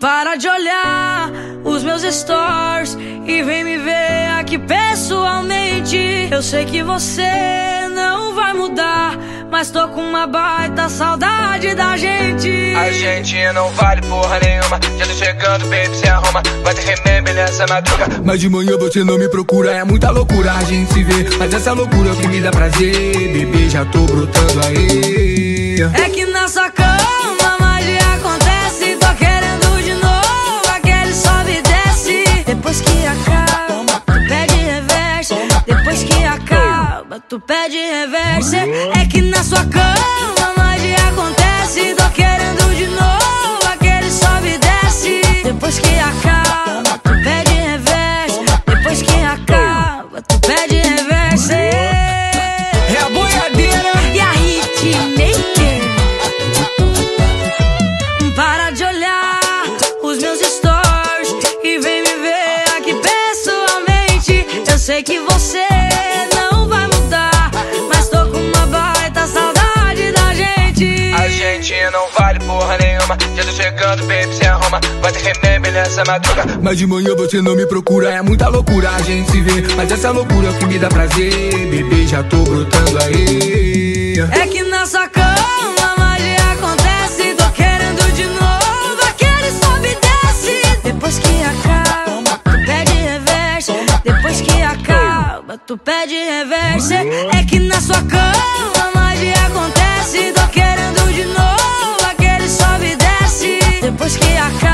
Para de olhar os meus stories e vem me ver aqui pessoalmente. Eu sei que você não vai mudar, mas tô com uma baita saudade da gente. A gente não vale porra nenhuma. Já tô chegando, baby, se arruma. Vai ter remember nessa madruga. Mas de manhã você não me procura, é muita loucura a gente se vê. Mas essa loucura é o que me dá prazer, bebê, já tô brotando aí. É acaba, tu pede reverse. É que na sua cama magia acontece. Tô querendo de novo aquele sobe e desce. Depois que acaba, tu pede reverse. Depois que acaba, tu pede reverse. É a boiadeira. E a Hitmaker Para de olhar os meus stories E vem me ver aqui pessoalmente Eu sei que você não vale porra nenhuma. Já tô chegando, baby, se arruma. Vai ter remember nessa madruga. Mas de manhã você não me procura, é muita loucura a gente se vê. Mas essa loucura que me dá prazer, bebê, já tô brotando aí. É que na sua cama magia acontece Tô querendo de novo aquele sobe e desce Depois que acaba, tu pede reverse Depois que acaba, tu pede reverse É que na sua cama Depois que acaba